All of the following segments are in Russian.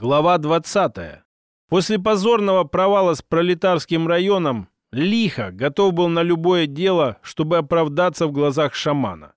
Глава 20. После позорного провала с пролетарским районом Лихо готов был на любое дело, чтобы оправдаться в глазах шамана.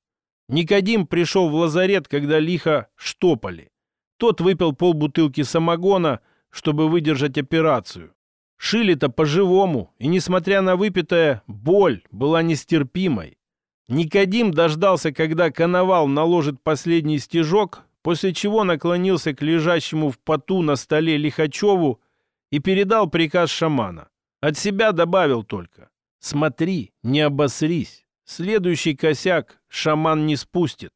Никодим пришел в лазарет, когда Лихо штопали. Тот выпил полбутылки самогона, чтобы выдержать операцию. Шили-то по-живому, и, несмотря на выпитое, боль была нестерпимой. Никодим дождался, когда коновал наложит последний стежок, после чего наклонился к лежащему в поту на столе Лихачеву и передал приказ шамана. От себя добавил только «Смотри, не обосрись, следующий косяк шаман не спустит».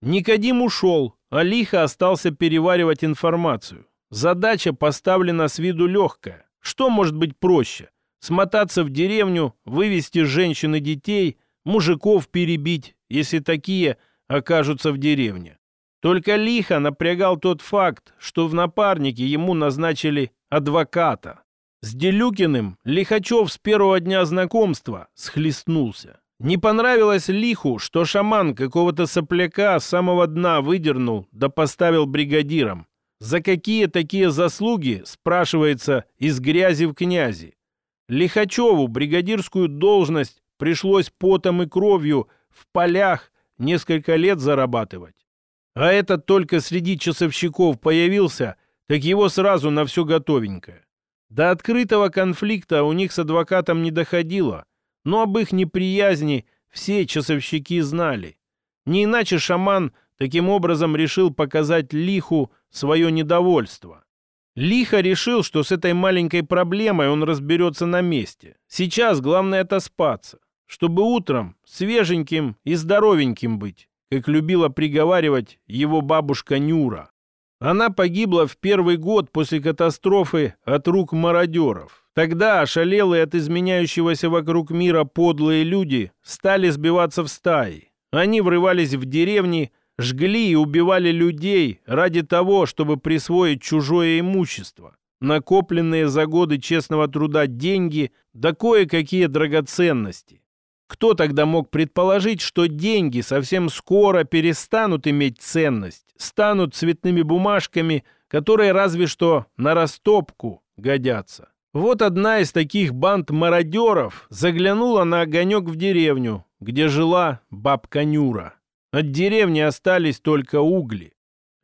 Никодим ушел, а Лиха остался переваривать информацию. Задача поставлена с виду легкая. Что может быть проще? Смотаться в деревню, вывести женщин и детей, мужиков перебить, если такие окажутся в деревне. Только лихо напрягал тот факт, что в напарнике ему назначили адвоката. С Делюкиным Лихачев с первого дня знакомства схлестнулся. Не понравилось Лиху, что шаман какого-то сопляка с самого дна выдернул да поставил бригадиром. За какие такие заслуги, спрашивается, из грязи в князи? Лихачеву бригадирскую должность пришлось потом и кровью в полях несколько лет зарабатывать. А этот только среди часовщиков появился, так его сразу на все готовенькое. До открытого конфликта у них с адвокатом не доходило, но об их неприязни все часовщики знали. Не иначе шаман таким образом решил показать Лиху свое недовольство. Лихо решил, что с этой маленькой проблемой он разберется на месте. Сейчас главное отоспаться, чтобы утром свеженьким и здоровеньким быть как любила приговаривать его бабушка Нюра. Она погибла в первый год после катастрофы от рук мародеров. Тогда ошалелые от изменяющегося вокруг мира подлые люди стали сбиваться в стаи. Они врывались в деревни, жгли и убивали людей ради того, чтобы присвоить чужое имущество, накопленные за годы честного труда деньги да кое-какие драгоценности. Кто тогда мог предположить, что деньги совсем скоро перестанут иметь ценность, станут цветными бумажками, которые разве что на растопку годятся? Вот одна из таких банд мародеров заглянула на огонек в деревню, где жила бабка Нюра. От деревни остались только угли.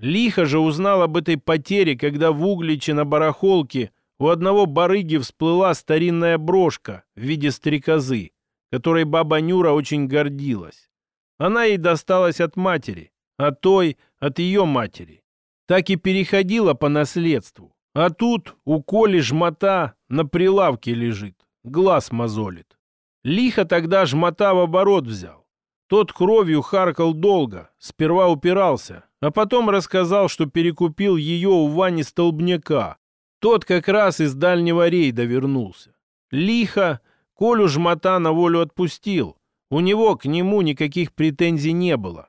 Лихо же узнал об этой потере, когда в Угличе на барахолке у одного барыги всплыла старинная брошка в виде стрекозы которой баба Нюра очень гордилась. Она ей досталась от матери, а той от ее матери. Так и переходила по наследству. А тут у Коли жмота на прилавке лежит, глаз мозолит. Лихо тогда жмота в оборот взял. Тот кровью харкал долго, сперва упирался, а потом рассказал, что перекупил ее у Вани Столбняка. Тот как раз из дальнего рейда вернулся. Лихо Колю жмота на волю отпустил. У него к нему никаких претензий не было.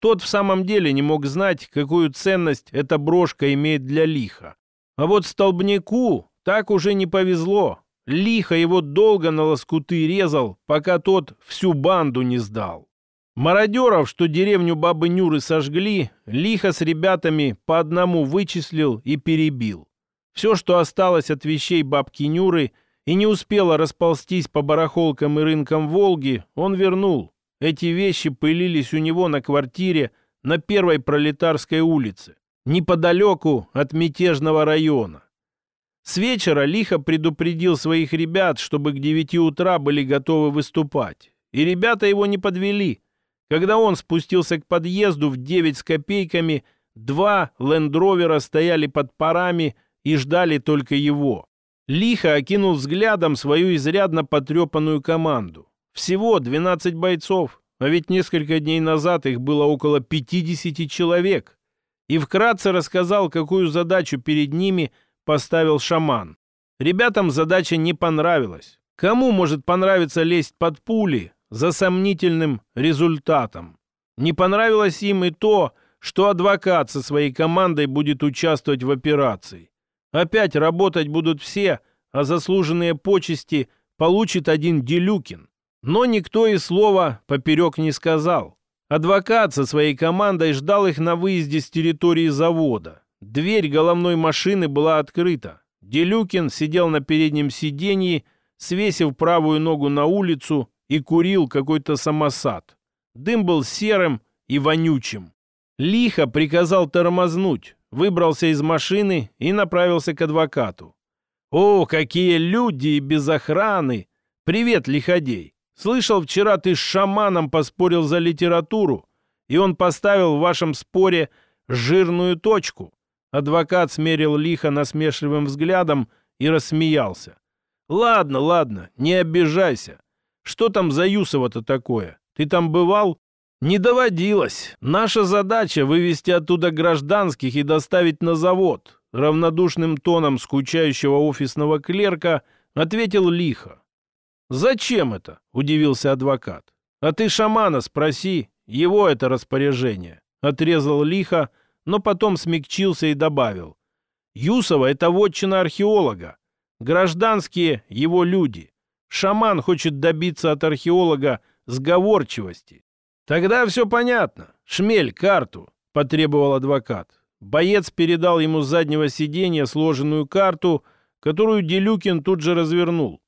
Тот в самом деле не мог знать, какую ценность эта брошка имеет для лиха. А вот столбняку так уже не повезло. Лихо его долго на лоскуты резал, пока тот всю банду не сдал. Мародеров, что деревню Бабы Нюры сожгли, лихо с ребятами по одному вычислил и перебил. Все, что осталось от вещей бабки Нюры, и не успела расползтись по барахолкам и рынкам Волги, он вернул. Эти вещи пылились у него на квартире на первой пролетарской улице, неподалеку от мятежного района. С вечера лихо предупредил своих ребят, чтобы к девяти утра были готовы выступать. И ребята его не подвели. Когда он спустился к подъезду в девять с копейками, два лендровера стояли под парами и ждали только его. Лихо окинул взглядом свою изрядно потрепанную команду. Всего 12 бойцов, а ведь несколько дней назад их было около 50 человек. И вкратце рассказал, какую задачу перед ними поставил шаман. Ребятам задача не понравилась. Кому может понравиться лезть под пули за сомнительным результатом? Не понравилось им и то, что адвокат со своей командой будет участвовать в операции. Опять работать будут все, а заслуженные почести получит один Делюкин. Но никто и слова поперек не сказал. Адвокат со своей командой ждал их на выезде с территории завода. Дверь головной машины была открыта. Делюкин сидел на переднем сиденье, свесив правую ногу на улицу и курил какой-то самосад. Дым был серым и вонючим. Лихо приказал тормознуть, выбрался из машины и направился к адвокату. «О, какие люди без охраны! Привет, лиходей! Слышал, вчера ты с шаманом поспорил за литературу, и он поставил в вашем споре жирную точку». Адвокат смерил лихо насмешливым взглядом и рассмеялся. «Ладно, ладно, не обижайся. Что там за Юсово-то такое? Ты там бывал?» «Не доводилось. Наша задача — вывести оттуда гражданских и доставить на завод», равнодушным тоном скучающего офисного клерка ответил лихо. «Зачем это?» — удивился адвокат. «А ты шамана спроси, его это распоряжение», — отрезал лихо, но потом смягчился и добавил. «Юсова — это вотчина археолога. Гражданские — его люди. Шаман хочет добиться от археолога сговорчивости. «Тогда все понятно. Шмель, карту», — потребовал адвокат. Боец передал ему с заднего сиденья сложенную карту, которую Делюкин тут же развернул.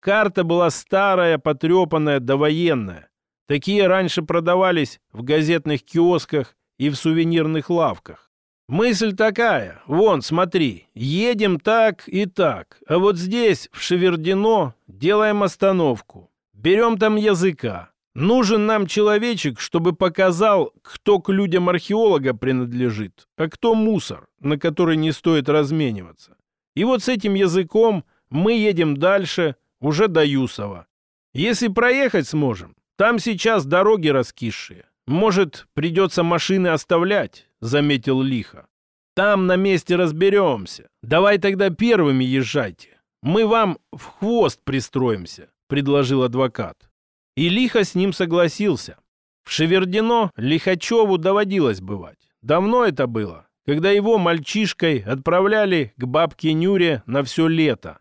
Карта была старая, потрепанная, довоенная. Такие раньше продавались в газетных киосках и в сувенирных лавках. Мысль такая, вон, смотри, едем так и так, а вот здесь, в Шевердино, делаем остановку. Берем там языка, Нужен нам человечек, чтобы показал, кто к людям археолога принадлежит, а кто мусор, на который не стоит размениваться. И вот с этим языком мы едем дальше, уже до Юсова. Если проехать сможем, там сейчас дороги раскисшие. Может, придется машины оставлять, заметил лихо. Там на месте разберемся. Давай тогда первыми езжайте. Мы вам в хвост пристроимся, предложил адвокат. И лихо с ним согласился. В Шевердино Лихачеву доводилось бывать. Давно это было, когда его мальчишкой отправляли к бабке Нюре на все лето.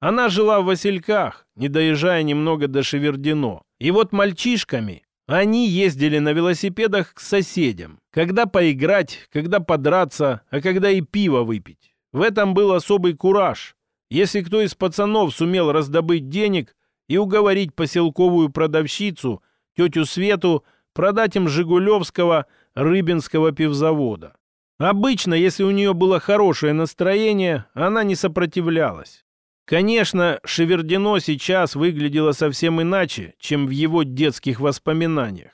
Она жила в Васильках, не доезжая немного до Шевердино. И вот мальчишками они ездили на велосипедах к соседям. Когда поиграть, когда подраться, а когда и пиво выпить. В этом был особый кураж. Если кто из пацанов сумел раздобыть денег, и уговорить поселковую продавщицу, тетю Свету, продать им Жигулевского рыбинского пивзавода. Обычно, если у нее было хорошее настроение, она не сопротивлялась. Конечно, Шевердино сейчас выглядело совсем иначе, чем в его детских воспоминаниях.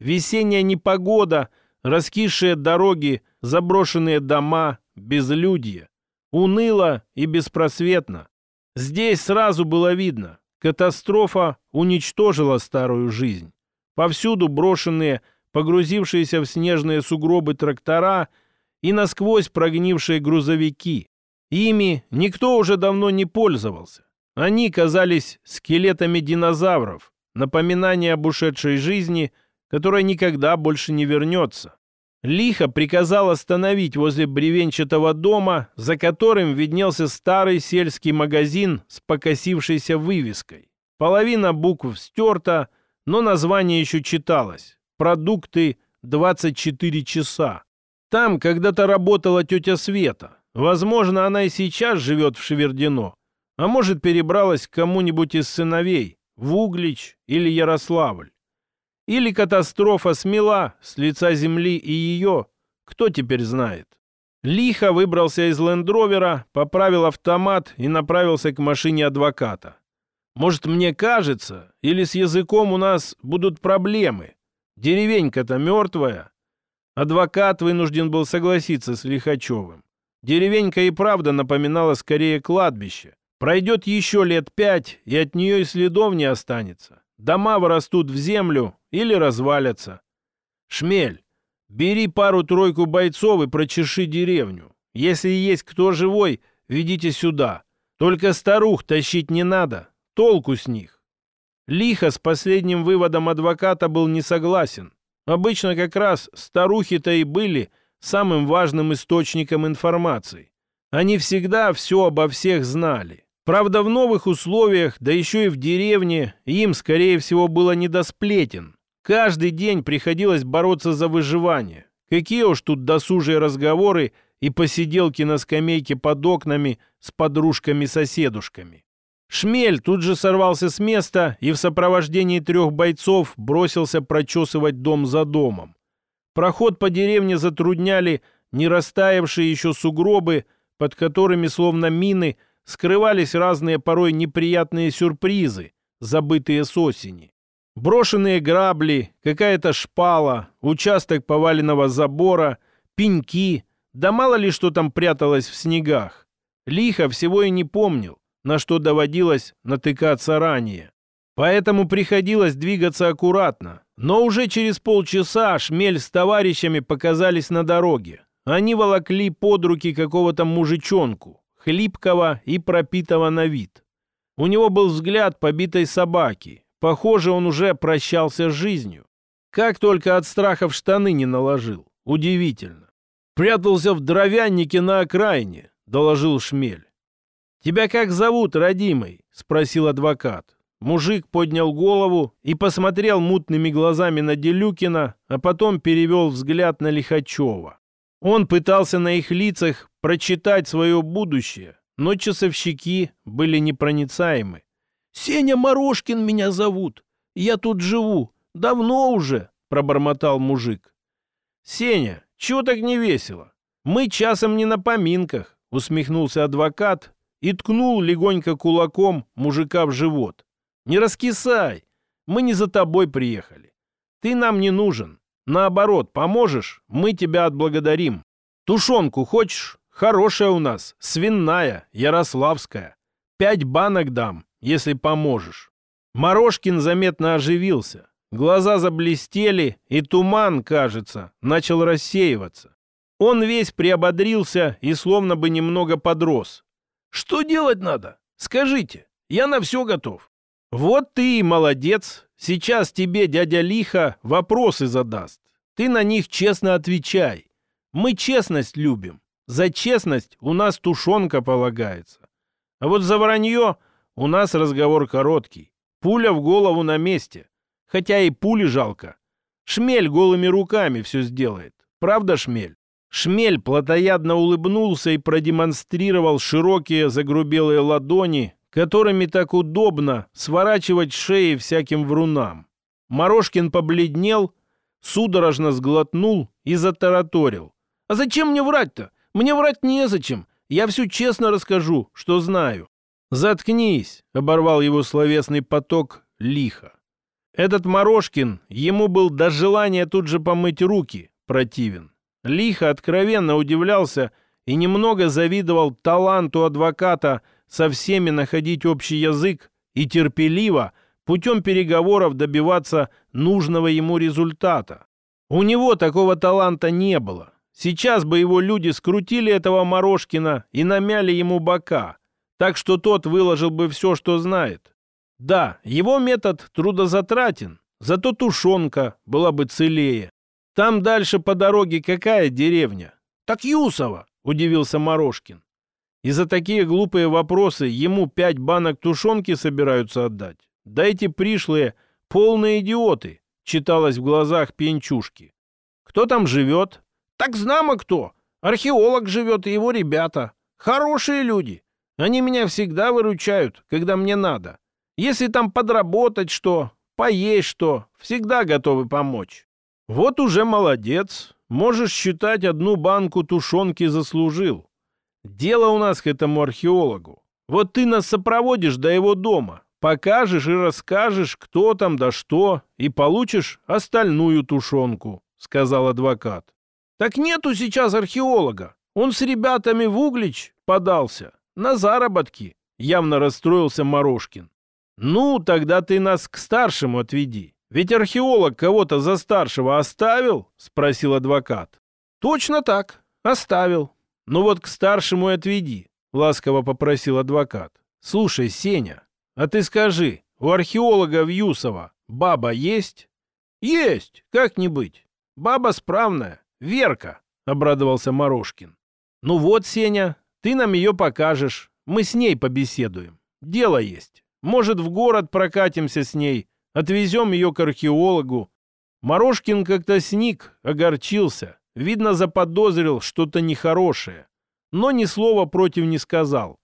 Весенняя непогода, раскисшие дороги, заброшенные дома, безлюдье. Уныло и беспросветно. Здесь сразу было видно, Катастрофа уничтожила старую жизнь. Повсюду брошенные, погрузившиеся в снежные сугробы трактора и насквозь прогнившие грузовики. Ими никто уже давно не пользовался. Они казались скелетами динозавров, напоминание об ушедшей жизни, которая никогда больше не вернется. Лихо приказал остановить возле бревенчатого дома, за которым виднелся старый сельский магазин с покосившейся вывеской. Половина букв стерта, но название еще читалось. Продукты 24 часа. Там когда-то работала тетя Света. Возможно, она и сейчас живет в Шевердино. А может, перебралась к кому-нибудь из сыновей, в Углич или Ярославль. Или катастрофа смела с лица земли и ее, кто теперь знает. Лихо выбрался из лендровера, поправил автомат и направился к машине адвоката. Может, мне кажется, или с языком у нас будут проблемы. Деревенька-то мертвая. Адвокат вынужден был согласиться с Лихачевым. Деревенька и правда напоминала скорее кладбище. Пройдет еще лет пять, и от нее и следов не останется. Дома вырастут в землю или развалятся. Шмель, бери пару-тройку бойцов и прочеши деревню. Если есть кто живой, ведите сюда. Только старух тащить не надо. Толку с них. Лихо с последним выводом адвоката был не согласен. Обычно как раз старухи-то и были самым важным источником информации. Они всегда все обо всех знали. Правда, в новых условиях, да еще и в деревне, им, скорее всего, было не до сплетен. Каждый день приходилось бороться за выживание. Какие уж тут досужие разговоры и посиделки на скамейке под окнами с подружками-соседушками. Шмель тут же сорвался с места и в сопровождении трех бойцов бросился прочесывать дом за домом. Проход по деревне затрудняли не растаявшие еще сугробы, под которыми, словно мины, скрывались разные порой неприятные сюрпризы, забытые с осени. Брошенные грабли, какая-то шпала, участок поваленного забора, пеньки, да мало ли что там пряталось в снегах. Лихо всего и не помнил, на что доводилось натыкаться ранее. Поэтому приходилось двигаться аккуратно. Но уже через полчаса Шмель с товарищами показались на дороге. Они волокли под руки какого-то мужичонку, хлипкого и пропитого на вид. У него был взгляд побитой собаки. Похоже, он уже прощался с жизнью. Как только от страха в штаны не наложил. Удивительно. «Прятался в дровяннике на окраине», — доложил Шмель. «Тебя как зовут, родимый?» — спросил адвокат. Мужик поднял голову и посмотрел мутными глазами на Делюкина, а потом перевел взгляд на Лихачева. Он пытался на их лицах прочитать свое будущее, но часовщики были непроницаемы. «Сеня Морошкин меня зовут. Я тут живу. Давно уже», — пробормотал мужик. «Сеня, чего так не весело? Мы часом не на поминках», — усмехнулся адвокат и ткнул легонько кулаком мужика в живот. «Не раскисай! Мы не за тобой приехали. Ты нам не нужен. Наоборот, поможешь, мы тебя отблагодарим. Тушенку хочешь? Хорошая у нас, свиная, ярославская. Пять банок дам, если поможешь». Морошкин заметно оживился. Глаза заблестели, и туман, кажется, начал рассеиваться. Он весь приободрился и словно бы немного подрос. Что делать надо? Скажите, я на все готов. Вот ты и молодец. Сейчас тебе дядя Лиха вопросы задаст. Ты на них честно отвечай. Мы честность любим. За честность у нас тушенка полагается. А вот за вранье у нас разговор короткий. Пуля в голову на месте. Хотя и пули жалко. Шмель голыми руками все сделает. Правда, Шмель? Шмель плотоядно улыбнулся и продемонстрировал широкие загрубелые ладони, которыми так удобно сворачивать шеи всяким врунам. Морошкин побледнел, судорожно сглотнул и затараторил. «А зачем мне врать-то? Мне врать незачем. Я все честно расскажу, что знаю». «Заткнись!» — оборвал его словесный поток лихо. Этот Морошкин, ему был до желания тут же помыть руки противен лихо откровенно удивлялся и немного завидовал таланту адвоката со всеми находить общий язык и терпеливо путем переговоров добиваться нужного ему результата. У него такого таланта не было. Сейчас бы его люди скрутили этого Морошкина и намяли ему бока, так что тот выложил бы все, что знает. Да, его метод трудозатратен, зато тушенка была бы целее. Там дальше по дороге какая деревня? Так Юсова, удивился Морошкин. И за такие глупые вопросы ему пять банок тушенки собираются отдать. Да эти пришлые полные идиоты, читалось в глазах пенчушки. Кто там живет? Так знамо кто. Археолог живет и его ребята. Хорошие люди. Они меня всегда выручают, когда мне надо. Если там подработать что, поесть что, всегда готовы помочь. Вот уже молодец. Можешь считать, одну банку тушенки заслужил. Дело у нас к этому археологу. Вот ты нас сопроводишь до его дома, покажешь и расскажешь, кто там да что, и получишь остальную тушенку, сказал адвокат. Так нету сейчас археолога. Он с ребятами в Углич подался. На заработки. Явно расстроился Морошкин. Ну, тогда ты нас к старшему отведи. Ведь археолог кого-то за старшего оставил? Спросил адвокат. Точно так, оставил. Ну вот к старшему и отведи, ласково попросил адвокат. Слушай, Сеня, а ты скажи, у археолога в Юсово баба есть? Есть, как не быть. Баба справная, Верка, обрадовался Морошкин. Ну вот, Сеня, ты нам ее покажешь. Мы с ней побеседуем. Дело есть. Может, в город прокатимся с ней, Отвезем ее к археологу. Морошкин как-то сник, огорчился. Видно, заподозрил что-то нехорошее. Но ни слова против не сказал.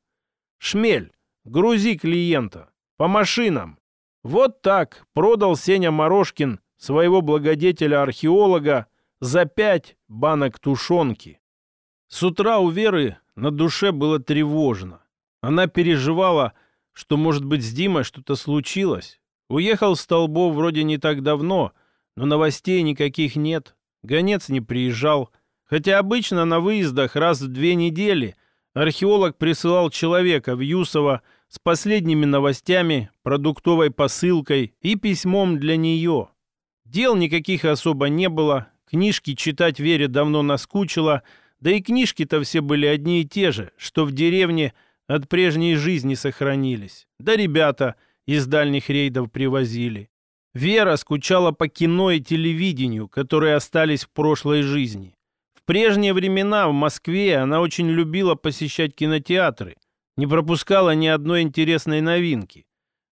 «Шмель, грузи клиента. По машинам». Вот так продал Сеня Морошкин своего благодетеля-археолога за пять банок тушенки. С утра у Веры на душе было тревожно. Она переживала, что, может быть, с Димой что-то случилось. Уехал Столбов вроде не так давно, но новостей никаких нет. Гонец не приезжал. Хотя обычно на выездах раз в две недели археолог присылал человека в Юсово с последними новостями, продуктовой посылкой и письмом для нее. Дел никаких особо не было, книжки читать Вере давно наскучило, да и книжки-то все были одни и те же, что в деревне от прежней жизни сохранились. Да ребята из дальних рейдов привозили. Вера скучала по кино и телевидению, которые остались в прошлой жизни. В прежние времена в Москве она очень любила посещать кинотеатры, не пропускала ни одной интересной новинки.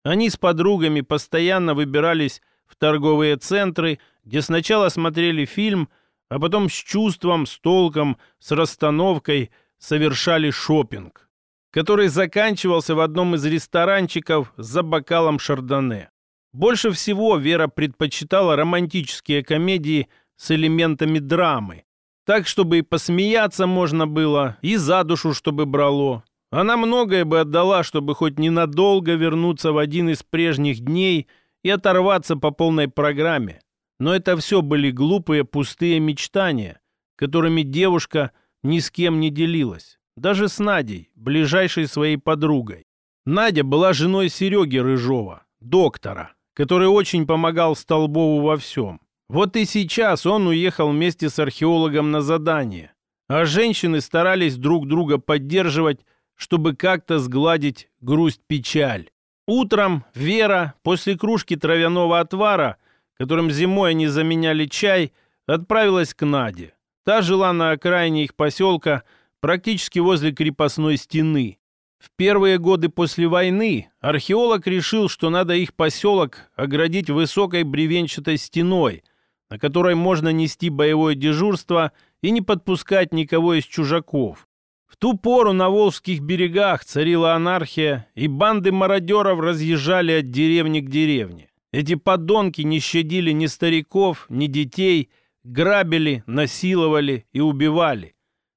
Они с подругами постоянно выбирались в торговые центры, где сначала смотрели фильм, а потом с чувством, с толком, с расстановкой совершали шопинг, который заканчивался в одном из ресторанчиков за бокалом шардоне. Больше всего Вера предпочитала романтические комедии с элементами драмы. Так, чтобы и посмеяться можно было, и за душу, чтобы брало. Она многое бы отдала, чтобы хоть ненадолго вернуться в один из прежних дней и оторваться по полной программе. Но это все были глупые, пустые мечтания, которыми девушка ни с кем не делилась. Даже с Надей, ближайшей своей подругой. Надя была женой Сереги Рыжова, доктора который очень помогал Столбову во всем. Вот и сейчас он уехал вместе с археологом на задание, а женщины старались друг друга поддерживать, чтобы как-то сгладить грусть-печаль. Утром Вера после кружки травяного отвара, которым зимой они заменяли чай, отправилась к Наде. Та жила на окраине их поселка, практически возле крепостной стены. В первые годы после войны археолог решил, что надо их поселок оградить высокой бревенчатой стеной, на которой можно нести боевое дежурство и не подпускать никого из чужаков. В ту пору на Волжских берегах царила анархия, и банды мародеров разъезжали от деревни к деревне. Эти подонки не щадили ни стариков, ни детей, грабили, насиловали и убивали.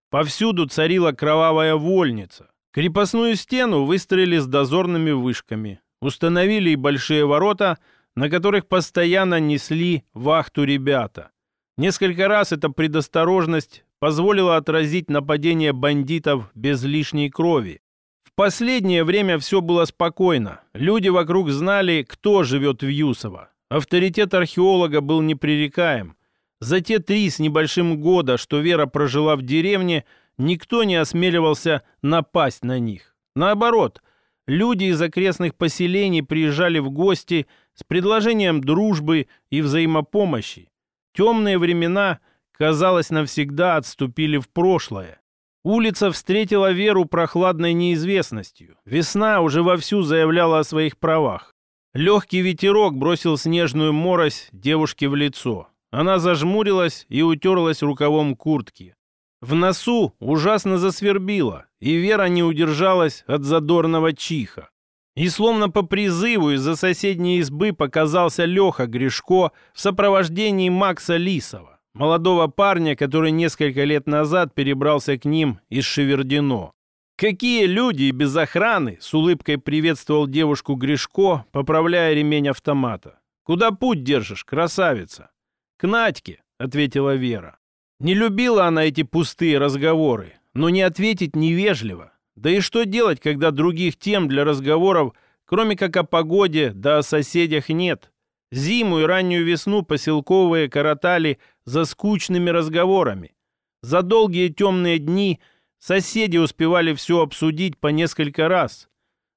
Повсюду царила кровавая вольница. Крепостную стену выстроили с дозорными вышками. Установили и большие ворота, на которых постоянно несли вахту ребята. Несколько раз эта предосторожность позволила отразить нападение бандитов без лишней крови. В последнее время все было спокойно. Люди вокруг знали, кто живет в Юсово. Авторитет археолога был непререкаем. За те три с небольшим года, что Вера прожила в деревне – никто не осмеливался напасть на них. Наоборот, люди из окрестных поселений приезжали в гости с предложением дружбы и взаимопомощи. Темные времена, казалось, навсегда отступили в прошлое. Улица встретила Веру прохладной неизвестностью. Весна уже вовсю заявляла о своих правах. Легкий ветерок бросил снежную морось девушке в лицо. Она зажмурилась и утерлась рукавом куртки. В носу ужасно засвербило, и Вера не удержалась от задорного чиха. И словно по призыву из-за соседней избы показался Леха Гришко в сопровождении Макса Лисова, молодого парня, который несколько лет назад перебрался к ним из Шевердино. «Какие люди без охраны!» — с улыбкой приветствовал девушку Гришко, поправляя ремень автомата. «Куда путь держишь, красавица?» «К Надьке», — ответила Вера. Не любила она эти пустые разговоры, но не ответить невежливо. Да и что делать, когда других тем для разговоров, кроме как о погоде, да о соседях нет? Зиму и раннюю весну поселковые коротали за скучными разговорами. За долгие темные дни соседи успевали все обсудить по несколько раз.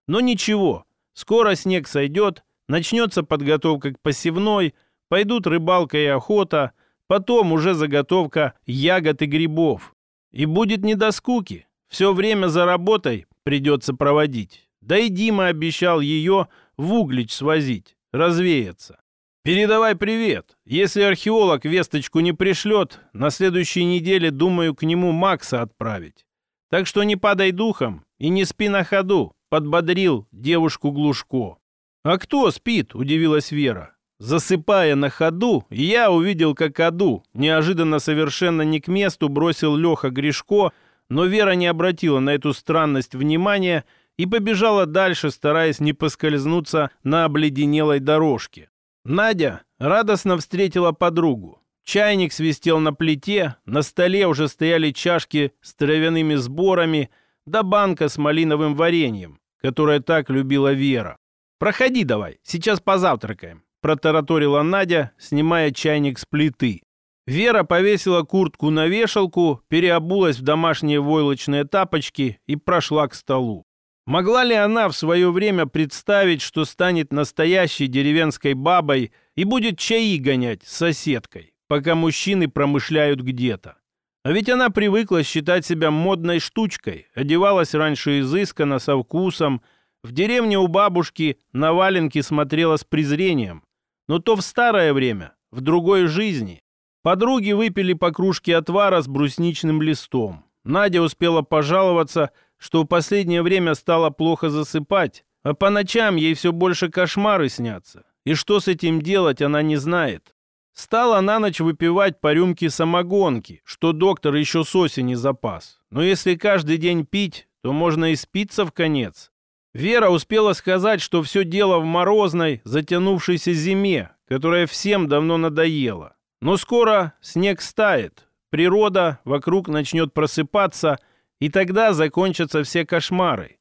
Но ничего, скоро снег сойдет, начнется подготовка к посевной, пойдут рыбалка и охота – Потом уже заготовка ягод и грибов. И будет не до скуки. Все время за работой придется проводить. Да и Дима обещал ее в Углич свозить, развеяться. «Передавай привет. Если археолог весточку не пришлет, на следующей неделе думаю к нему Макса отправить. Так что не падай духом и не спи на ходу», — подбодрил девушку Глушко. «А кто спит?» — удивилась Вера. Засыпая на ходу, я увидел, как Аду неожиданно совершенно не к месту бросил Леха Гришко, но Вера не обратила на эту странность внимания и побежала дальше, стараясь не поскользнуться на обледенелой дорожке. Надя радостно встретила подругу. Чайник свистел на плите, на столе уже стояли чашки с травяными сборами, да банка с малиновым вареньем, которое так любила Вера. «Проходи давай, сейчас позавтракаем», — протараторила Надя, снимая чайник с плиты. Вера повесила куртку на вешалку, переобулась в домашние войлочные тапочки и прошла к столу. Могла ли она в свое время представить, что станет настоящей деревенской бабой и будет чаи гонять с соседкой, пока мужчины промышляют где-то? А ведь она привыкла считать себя модной штучкой, одевалась раньше изысканно, со вкусом, в деревне у бабушки на валенки смотрела с презрением. Но то в старое время, в другой жизни. Подруги выпили по кружке отвара с брусничным листом. Надя успела пожаловаться – что в последнее время стало плохо засыпать, а по ночам ей все больше кошмары снятся. И что с этим делать, она не знает. Стала на ночь выпивать по рюмке самогонки, что доктор еще с осени запас. Но если каждый день пить, то можно и спиться в конец. Вера успела сказать, что все дело в морозной, затянувшейся зиме, которая всем давно надоела. Но скоро снег стает, природа вокруг начнет просыпаться – и тогда закончатся все кошмары.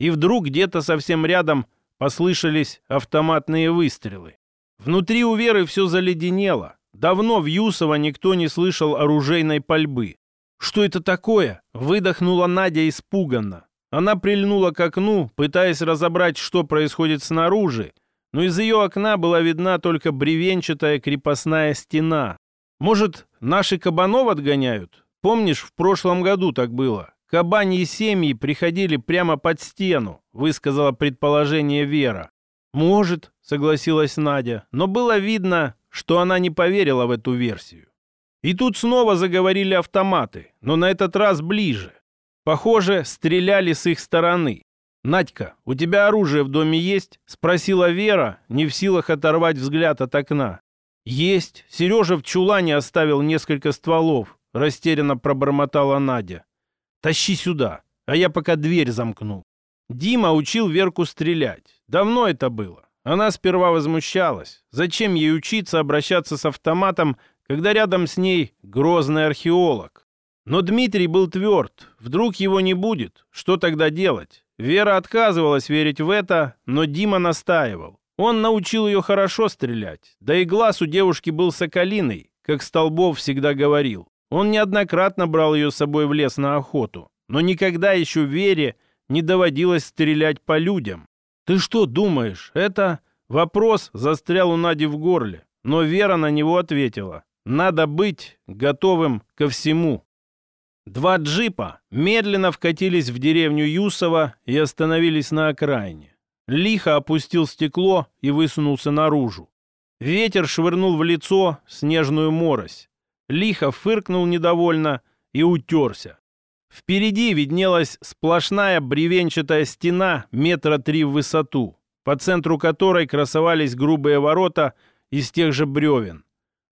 И вдруг где-то совсем рядом послышались автоматные выстрелы. Внутри у Веры все заледенело. Давно в Юсово никто не слышал оружейной пальбы. «Что это такое?» — выдохнула Надя испуганно. Она прильнула к окну, пытаясь разобрать, что происходит снаружи, но из ее окна была видна только бревенчатая крепостная стена. «Может, наши кабанов отгоняют? Помнишь, в прошлом году так было? Кабаньи семьи приходили прямо под стену, высказала предположение Вера. Может, согласилась Надя, но было видно, что она не поверила в эту версию. И тут снова заговорили автоматы, но на этот раз ближе. Похоже, стреляли с их стороны. «Надька, у тебя оружие в доме есть?» — спросила Вера, не в силах оторвать взгляд от окна. «Есть. Сережа в чулане оставил несколько стволов. — растерянно пробормотала Надя. «Тащи сюда, а я пока дверь замкну». Дима учил Верку стрелять. Давно это было. Она сперва возмущалась. Зачем ей учиться обращаться с автоматом, когда рядом с ней грозный археолог? Но Дмитрий был тверд. Вдруг его не будет. Что тогда делать? Вера отказывалась верить в это, но Дима настаивал. Он научил ее хорошо стрелять. Да и глаз у девушки был соколиный, как Столбов всегда говорил. Он неоднократно брал ее с собой в лес на охоту, но никогда еще Вере не доводилось стрелять по людям. «Ты что думаешь, это...» Вопрос застрял у Нади в горле, но Вера на него ответила. «Надо быть готовым ко всему». Два джипа медленно вкатились в деревню Юсова и остановились на окраине. Лихо опустил стекло и высунулся наружу. Ветер швырнул в лицо снежную морось лихо фыркнул недовольно и утерся. Впереди виднелась сплошная бревенчатая стена метра три в высоту, по центру которой красовались грубые ворота из тех же бревен.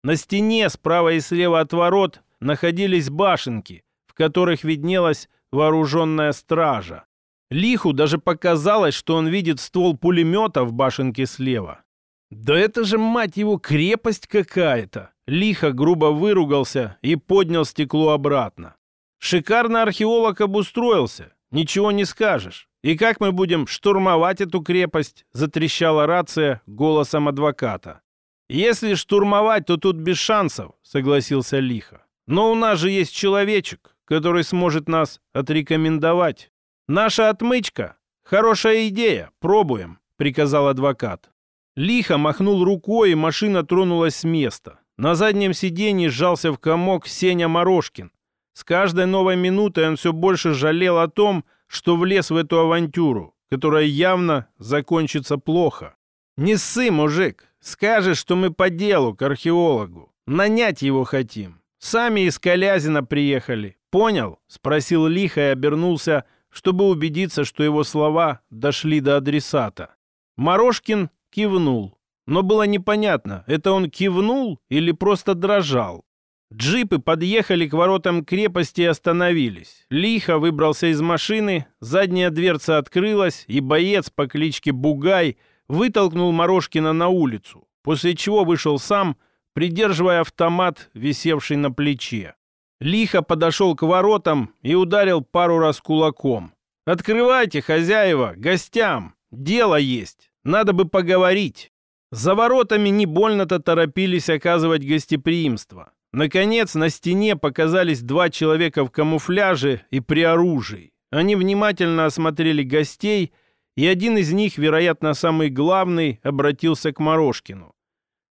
На стене справа и слева от ворот находились башенки, в которых виднелась вооруженная стража. Лиху даже показалось, что он видит ствол пулемета в башенке слева. «Да это же, мать его, крепость какая-то!» Лихо грубо выругался и поднял стекло обратно. «Шикарно археолог обустроился, ничего не скажешь. И как мы будем штурмовать эту крепость?» затрещала рация голосом адвоката. «Если штурмовать, то тут без шансов», — согласился Лихо. «Но у нас же есть человечек, который сможет нас отрекомендовать. Наша отмычка. Хорошая идея, пробуем», — приказал адвокат. Лихо махнул рукой, и машина тронулась с места. На заднем сиденье сжался в комок Сеня Морошкин. С каждой новой минутой он все больше жалел о том, что влез в эту авантюру, которая явно закончится плохо. «Не ссы, мужик! Скажешь, что мы по делу к археологу. Нанять его хотим. Сами из Колязина приехали. Понял?» — спросил лихо и обернулся, чтобы убедиться, что его слова дошли до адресата. Морошкин кивнул. Но было непонятно, это он кивнул или просто дрожал. Джипы подъехали к воротам крепости и остановились. Лихо выбрался из машины, задняя дверца открылась, и боец по кличке Бугай вытолкнул Морошкина на улицу, после чего вышел сам, придерживая автомат, висевший на плече. Лихо подошел к воротам и ударил пару раз кулаком. «Открывайте, хозяева, гостям! Дело есть! Надо бы поговорить!» За воротами не больно-то торопились оказывать гостеприимство. Наконец, на стене показались два человека в камуфляже и при оружии. Они внимательно осмотрели гостей, и один из них, вероятно, самый главный, обратился к Морошкину.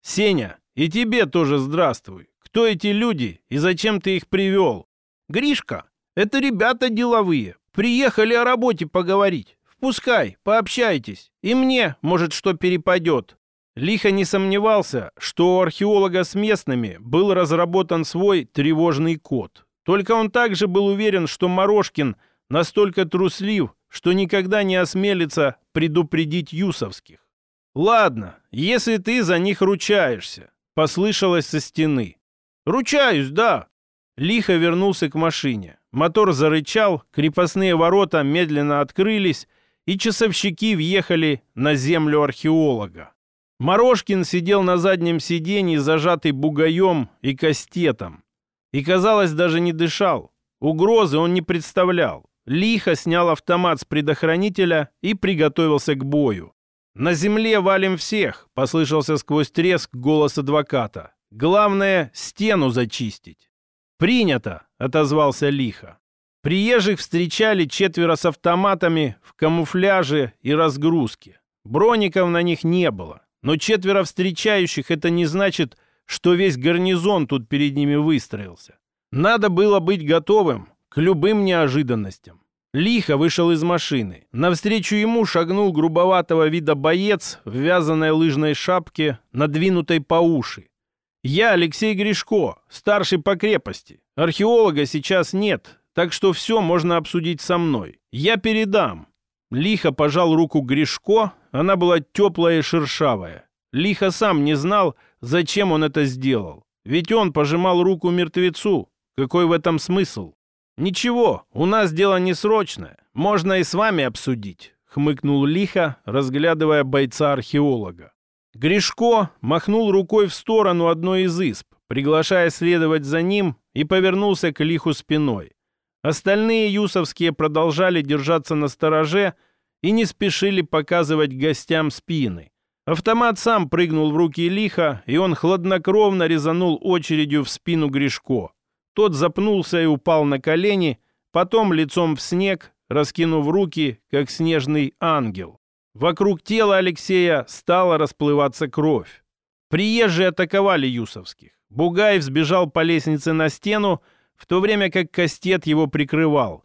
«Сеня, и тебе тоже здравствуй. Кто эти люди и зачем ты их привел?» «Гришка, это ребята деловые. Приехали о работе поговорить. Впускай, пообщайтесь. И мне, может, что перепадет. Лихо не сомневался, что у археолога с местными был разработан свой тревожный код. Только он также был уверен, что Морошкин настолько труслив, что никогда не осмелится предупредить Юсовских. «Ладно, если ты за них ручаешься», — послышалось со стены. «Ручаюсь, да». Лихо вернулся к машине. Мотор зарычал, крепостные ворота медленно открылись, и часовщики въехали на землю археолога. Морошкин сидел на заднем сиденье, зажатый бугаем и кастетом. И, казалось, даже не дышал. Угрозы он не представлял. Лихо снял автомат с предохранителя и приготовился к бою. «На земле валим всех!» — послышался сквозь треск голос адвоката. «Главное — стену зачистить». «Принято!» — отозвался Лихо. Приезжих встречали четверо с автоматами в камуфляже и разгрузке. Броников на них не было. Но четверо встречающих это не значит, что весь гарнизон тут перед ними выстроился. Надо было быть готовым к любым неожиданностям. Лихо вышел из машины. Навстречу ему шагнул грубоватого вида боец в вязаной лыжной шапке, надвинутой по уши. «Я Алексей Гришко, старший по крепости. Археолога сейчас нет, так что все можно обсудить со мной. Я передам». Лихо пожал руку Гришко, она была теплая и шершавая. Лихо сам не знал, зачем он это сделал. Ведь он пожимал руку мертвецу. Какой в этом смысл? «Ничего, у нас дело не срочное. Можно и с вами обсудить», — хмыкнул Лихо, разглядывая бойца-археолога. Гришко махнул рукой в сторону одной из исп, приглашая следовать за ним, и повернулся к Лиху спиной. Остальные юсовские продолжали держаться на стороже, и не спешили показывать гостям спины. Автомат сам прыгнул в руки лиха, и он хладнокровно резанул очередью в спину Гришко. Тот запнулся и упал на колени, потом лицом в снег, раскинув руки, как снежный ангел. Вокруг тела Алексея стала расплываться кровь. Приезжие атаковали Юсовских. Бугаев сбежал по лестнице на стену, в то время как Кастет его прикрывал.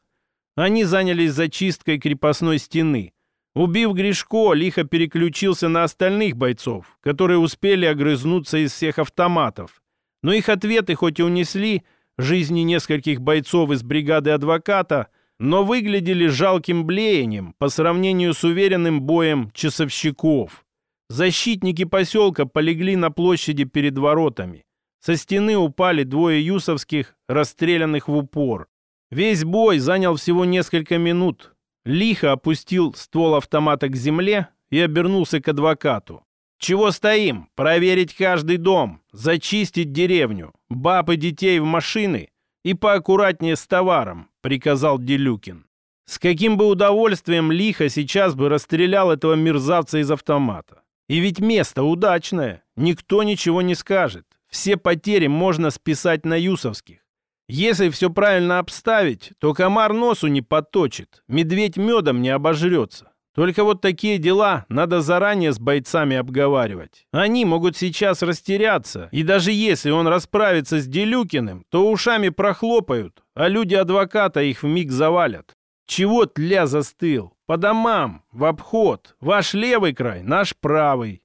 Они занялись зачисткой крепостной стены. Убив Гришко, лихо переключился на остальных бойцов, которые успели огрызнуться из всех автоматов. Но их ответы хоть и унесли жизни нескольких бойцов из бригады адвоката, но выглядели жалким блеянием по сравнению с уверенным боем часовщиков. Защитники поселка полегли на площади перед воротами. Со стены упали двое юсовских, расстрелянных в упор. Весь бой занял всего несколько минут. Лихо опустил ствол автомата к земле и обернулся к адвокату. «Чего стоим? Проверить каждый дом, зачистить деревню, баб и детей в машины и поаккуратнее с товаром», — приказал Делюкин. С каким бы удовольствием Лихо сейчас бы расстрелял этого мерзавца из автомата. И ведь место удачное, никто ничего не скажет. Все потери можно списать на Юсовских. Если все правильно обставить, то комар носу не подточит, медведь медом не обожрется. Только вот такие дела надо заранее с бойцами обговаривать. Они могут сейчас растеряться, и даже если он расправится с Делюкиным, то ушами прохлопают, а люди адвоката их вмиг завалят. Чего тля застыл? По домам, в обход. Ваш левый край, наш правый.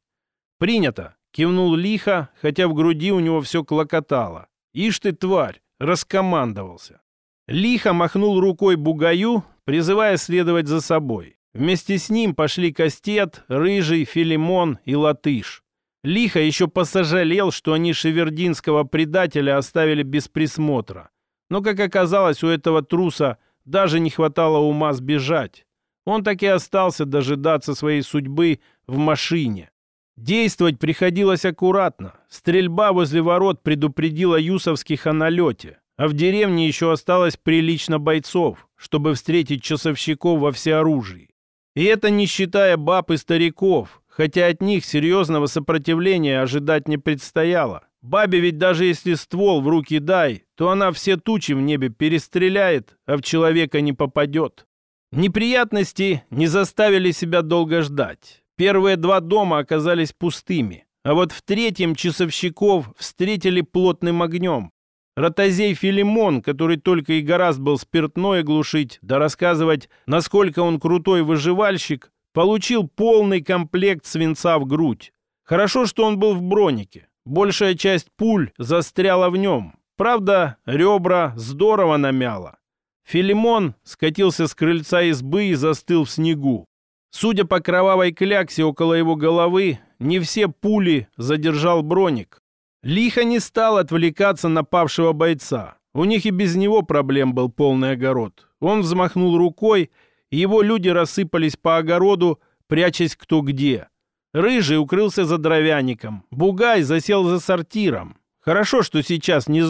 «Принято!» — кивнул лихо, хотя в груди у него все клокотало. «Ишь ты, тварь!» — раскомандовался. Лихо махнул рукой бугаю, призывая следовать за собой. Вместе с ним пошли Кастет, Рыжий, Филимон и Латыш. Лихо еще посожалел, что они шевердинского предателя оставили без присмотра. Но, как оказалось, у этого труса даже не хватало ума сбежать. Он так и остался дожидаться своей судьбы в машине. Действовать приходилось аккуратно. Стрельба возле ворот предупредила Юсовских о налете. А в деревне еще осталось прилично бойцов, чтобы встретить часовщиков во всеоружии. И это не считая баб и стариков, хотя от них серьезного сопротивления ожидать не предстояло. Бабе ведь даже если ствол в руки дай, то она все тучи в небе перестреляет, а в человека не попадет. Неприятности не заставили себя долго ждать. Первые два дома оказались пустыми, а вот в третьем часовщиков встретили плотным огнем. Ротозей Филимон, который только и гораздо был спиртное глушить, да рассказывать, насколько он крутой выживальщик, получил полный комплект свинца в грудь. Хорошо, что он был в бронике. Большая часть пуль застряла в нем. Правда, ребра здорово намяло. Филимон скатился с крыльца избы и застыл в снегу. Судя по кровавой кляксе около его головы, не все пули задержал броник. Лихо не стал отвлекаться на павшего бойца. У них и без него проблем был полный огород. Он взмахнул рукой, и его люди рассыпались по огороду, прячась кто где. Рыжий укрылся за дровяником. Бугай засел за сортиром. Хорошо, что сейчас не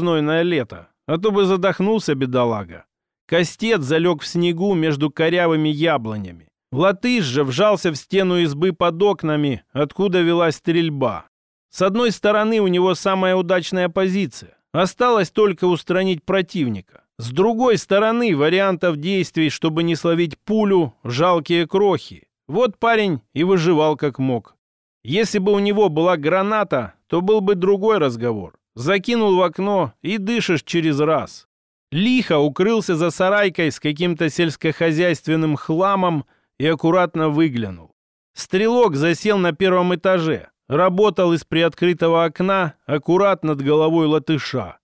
лето, а то бы задохнулся бедолага. Костет залег в снегу между корявыми яблонями. Латыш же вжался в стену избы под окнами, откуда велась стрельба. С одной стороны у него самая удачная позиция. Осталось только устранить противника. С другой стороны, вариантов действий, чтобы не словить пулю, жалкие крохи. Вот парень и выживал как мог. Если бы у него была граната, то был бы другой разговор. Закинул в окно и дышишь через раз. Лихо укрылся за сарайкой с каким-то сельскохозяйственным хламом и аккуратно выглянул. Стрелок засел на первом этаже, работал из приоткрытого окна аккурат над головой латыша.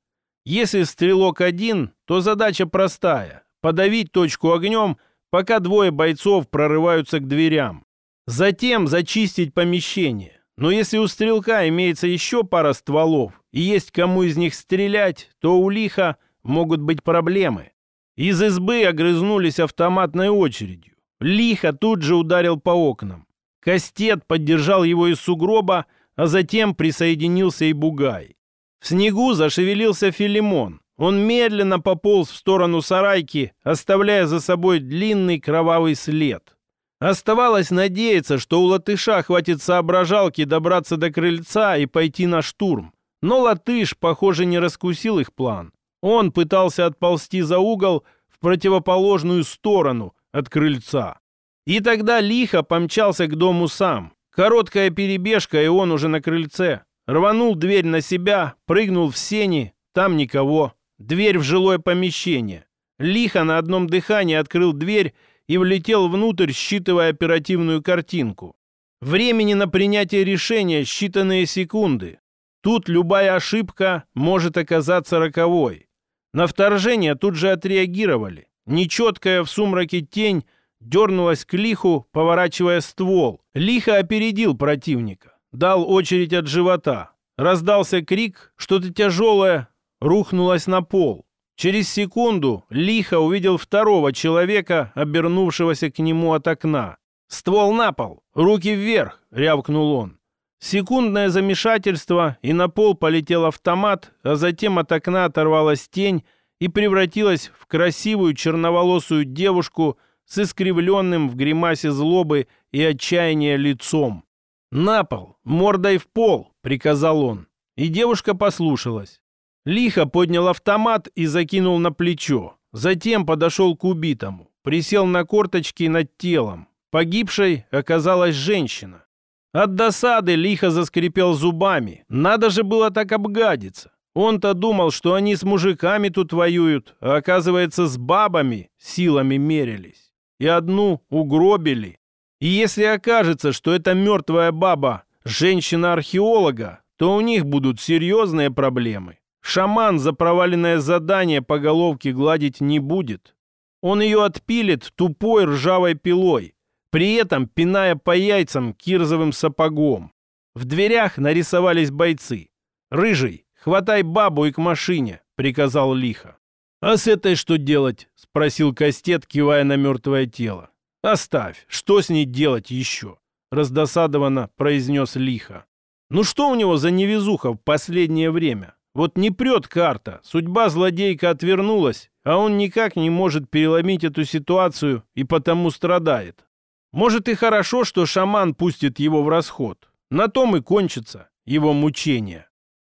Если стрелок один, то задача простая – подавить точку огнем, пока двое бойцов прорываются к дверям. Затем зачистить помещение. Но если у стрелка имеется еще пара стволов и есть кому из них стрелять, то у лиха могут быть проблемы. Из избы огрызнулись автоматной очередью. Лихо тут же ударил по окнам. Кастет поддержал его из сугроба, а затем присоединился и Бугай. В снегу зашевелился Филимон. Он медленно пополз в сторону сарайки, оставляя за собой длинный кровавый след. Оставалось надеяться, что у латыша хватит соображалки добраться до крыльца и пойти на штурм. Но латыш, похоже, не раскусил их план. Он пытался отползти за угол в противоположную сторону от крыльца. И тогда лихо помчался к дому сам. Короткая перебежка, и он уже на крыльце. Рванул дверь на себя, прыгнул в сени, там никого. Дверь в жилое помещение. Лихо на одном дыхании открыл дверь и влетел внутрь, считывая оперативную картинку. Времени на принятие решения считанные секунды. Тут любая ошибка может оказаться роковой. На вторжение тут же отреагировали. Нечеткая в сумраке тень дернулась к лиху, поворачивая ствол. Лихо опередил противника. Дал очередь от живота. Раздался крик, что-то тяжелое рухнулось на пол. Через секунду лихо увидел второго человека, обернувшегося к нему от окна. «Ствол на пол! Руки вверх!» — рявкнул он. Секундное замешательство, и на пол полетел автомат, а затем от окна оторвалась тень и превратилась в красивую черноволосую девушку с искривленным в гримасе злобы и отчаяния лицом. «На пол! Мордой в пол!» — приказал он. И девушка послушалась. Лихо поднял автомат и закинул на плечо. Затем подошел к убитому. Присел на корточки над телом. Погибшей оказалась женщина. От досады лихо заскрипел зубами. Надо же было так обгадиться. Он-то думал, что они с мужиками тут воюют, а оказывается, с бабами силами мерились. И одну угробили. И если окажется, что эта мертвая баба женщина-археолога, то у них будут серьезные проблемы. Шаман за проваленное задание по головке гладить не будет. Он ее отпилит тупой ржавой пилой, при этом пиная по яйцам кирзовым сапогом. В дверях нарисовались бойцы. «Рыжий, хватай бабу и к машине», — приказал лихо. «А с этой что делать?» — спросил Кастет, кивая на мертвое тело. «Оставь, что с ней делать еще?» — раздосадованно произнес лихо. «Ну что у него за невезуха в последнее время? Вот не прет карта, судьба злодейка отвернулась, а он никак не может переломить эту ситуацию и потому страдает. Может и хорошо, что шаман пустит его в расход. На том и кончится его мучение.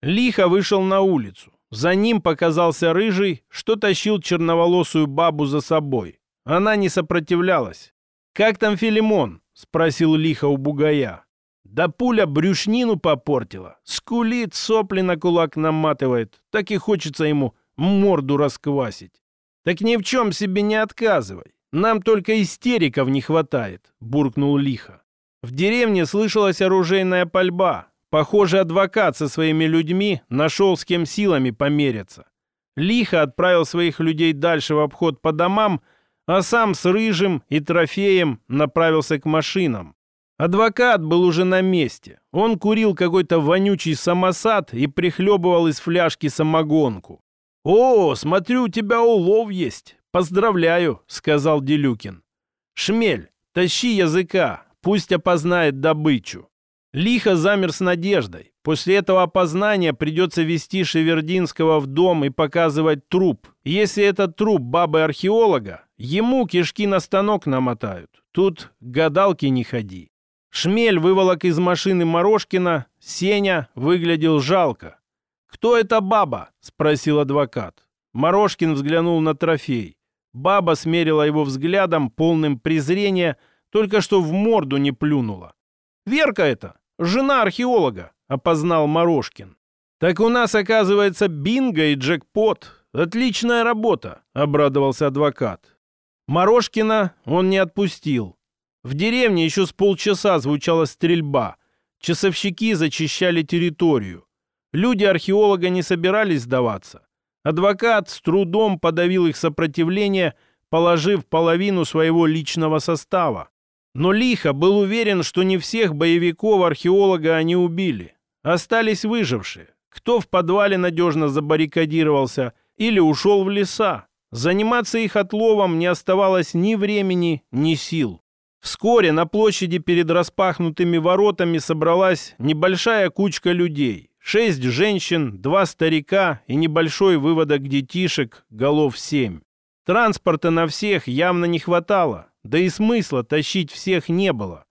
Лихо вышел на улицу. За ним показался рыжий, что тащил черноволосую бабу за собой. Она не сопротивлялась. «Как там Филимон?» — спросил лихо у бугая. Да пуля брюшнину попортила. Скулит, сопли на кулак наматывает. Так и хочется ему морду расквасить. Так ни в чем себе не отказывай. Нам только истериков не хватает, буркнул лихо. В деревне слышалась оружейная пальба. Похоже, адвокат со своими людьми нашел с кем силами помериться. Лихо отправил своих людей дальше в обход по домам, а сам с рыжим и трофеем направился к машинам. Адвокат был уже на месте. Он курил какой-то вонючий самосад и прихлебывал из фляжки самогонку. «О, смотрю, у тебя улов есть. Поздравляю», — сказал Делюкин. «Шмель, тащи языка, пусть опознает добычу». Лихо замер с надеждой. После этого опознания придется вести Шевердинского в дом и показывать труп. Если это труп бабы-археолога, ему кишки на станок намотают. Тут гадалки не ходи. Шмель выволок из машины Морошкина. Сеня выглядел жалко. «Кто эта баба?» — спросил адвокат. Морошкин взглянул на трофей. Баба смерила его взглядом, полным презрения, только что в морду не плюнула. «Верка это, жена археолога», — опознал Морошкин. «Так у нас, оказывается, бинго и джекпот. Отличная работа», — обрадовался адвокат. Морошкина он не отпустил. В деревне еще с полчаса звучала стрельба. Часовщики зачищали территорию. Люди археолога не собирались сдаваться. Адвокат с трудом подавил их сопротивление, положив половину своего личного состава. Но лихо был уверен, что не всех боевиков археолога они убили. Остались выжившие. Кто в подвале надежно забаррикадировался или ушел в леса. Заниматься их отловом не оставалось ни времени, ни сил. Вскоре на площади перед распахнутыми воротами собралась небольшая кучка людей. Шесть женщин, два старика и небольшой выводок детишек, голов семь. Транспорта на всех явно не хватало, да и смысла тащить всех не было.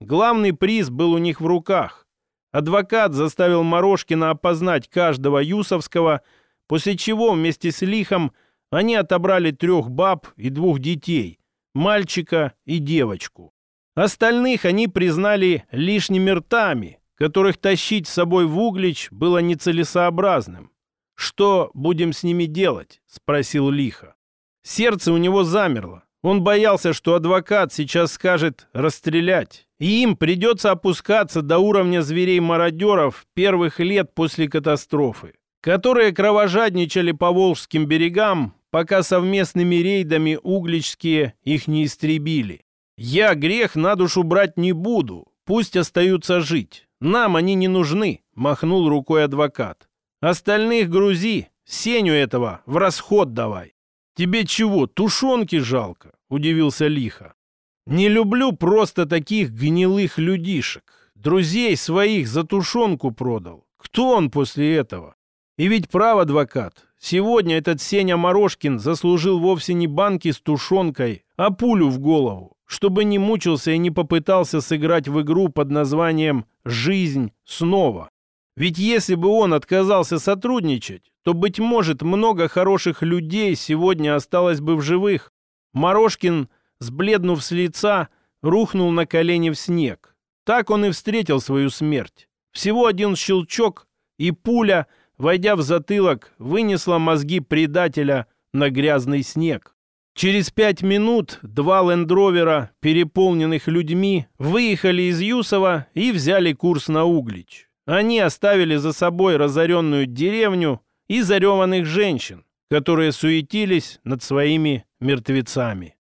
Главный приз был у них в руках. Адвокат заставил Морошкина опознать каждого Юсовского, после чего вместе с Лихом они отобрали трех баб и двух детей – мальчика и девочку. Остальных они признали лишними ртами, которых тащить с собой в Углич было нецелесообразным. «Что будем с ними делать?» — спросил Лихо. Сердце у него замерло. Он боялся, что адвокат сейчас скажет «расстрелять», и им придется опускаться до уровня зверей-мародеров первых лет после катастрофы, которые кровожадничали по Волжским берегам, пока совместными рейдами угличские их не истребили. Я грех на душу брать не буду, пусть остаются жить. Нам они не нужны, махнул рукой адвокат. Остальных грузи, Сеню этого в расход давай. Тебе чего, тушенки жалко? Удивился лихо. Не люблю просто таких гнилых людишек. Друзей своих за тушенку продал. Кто он после этого? И ведь прав адвокат. Сегодня этот Сеня Морошкин заслужил вовсе не банки с тушенкой, а пулю в голову, чтобы не мучился и не попытался сыграть в игру под названием «Жизнь снова». Ведь если бы он отказался сотрудничать, то, быть может, много хороших людей сегодня осталось бы в живых. Морошкин, сбледнув с лица, рухнул на колени в снег. Так он и встретил свою смерть. Всего один щелчок, и пуля — войдя в затылок, вынесла мозги предателя на грязный снег. Через пять минут два лендровера, переполненных людьми, выехали из Юсова и взяли курс на Углич. Они оставили за собой разоренную деревню и зареванных женщин, которые суетились над своими мертвецами.